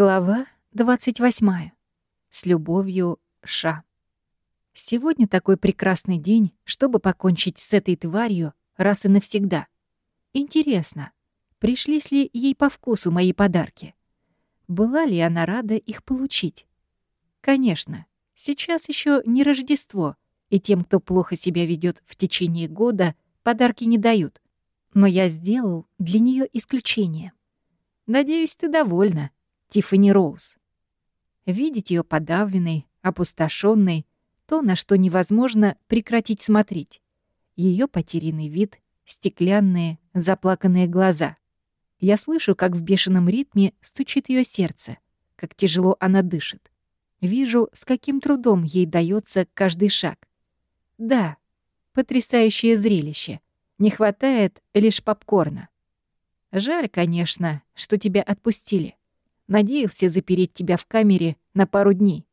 Глава 28. С любовью, Ша. Сегодня такой прекрасный день, чтобы покончить с этой тварью раз и навсегда. Интересно, пришлись ли ей по вкусу мои подарки? Была ли она рада их получить? Конечно, сейчас еще не Рождество, и тем, кто плохо себя ведет в течение года, подарки не дают. Но я сделал для нее исключение. Надеюсь, ты довольна, Тиффани Роуз. Видеть ее подавленной, опустошенной, то, на что невозможно прекратить смотреть. Ее потерянный вид, стеклянные, заплаканные глаза. Я слышу, как в бешеном ритме стучит ее сердце, как тяжело она дышит. Вижу, с каким трудом ей дается каждый шаг. Да, потрясающее зрелище. Не хватает лишь попкорна. Жаль, конечно, что тебя отпустили. Надеялся запереть тебя в камере на пару дней.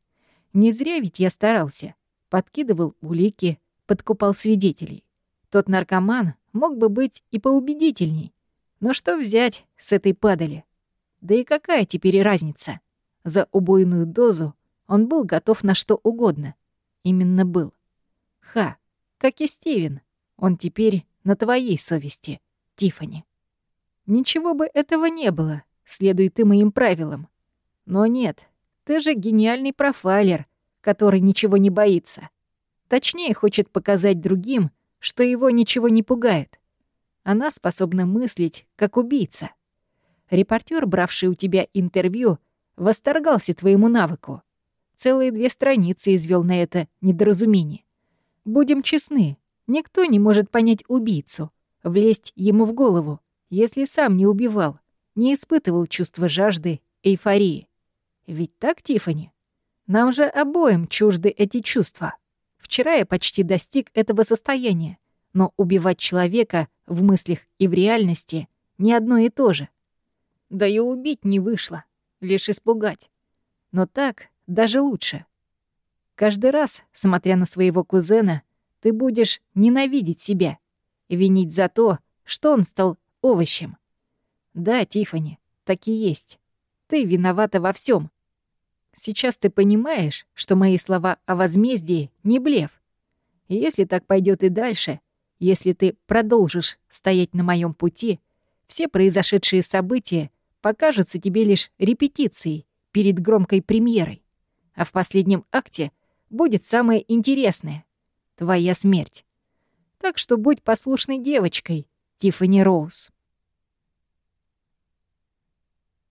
Не зря ведь я старался. Подкидывал улики, подкупал свидетелей. Тот наркоман мог бы быть и поубедительней. Но что взять с этой падали? Да и какая теперь разница? За убойную дозу он был готов на что угодно. Именно был. Ха, как и Стивен. Он теперь на твоей совести, Тифани. Ничего бы этого не было, следуй ты моим правилам. Но нет, ты же гениальный профайлер, который ничего не боится. Точнее, хочет показать другим, что его ничего не пугает. Она способна мыслить, как убийца. Репортер, бравший у тебя интервью, восторгался твоему навыку. Целые две страницы извел на это недоразумение. Будем честны, никто не может понять убийцу, влезть ему в голову, если сам не убивал, не испытывал чувства жажды, эйфории. Ведь так, Тифани? Нам же обоим чужды эти чувства. Вчера я почти достиг этого состояния, но убивать человека в мыслях и в реальности не одно и то же. Да и убить не вышло, лишь испугать. Но так даже лучше. Каждый раз, смотря на своего кузена, ты будешь ненавидеть себя, винить за то, что он стал овощем. Да, Тифани, так и есть. Ты виновата во всем. Сейчас ты понимаешь, что мои слова о возмездии не блеф. Если так пойдет и дальше, если ты продолжишь стоять на моем пути, все произошедшие события покажутся тебе лишь репетицией перед громкой премьерой. А в последнем акте будет самое интересное — твоя смерть. Так что будь послушной девочкой, Тиффани Роуз.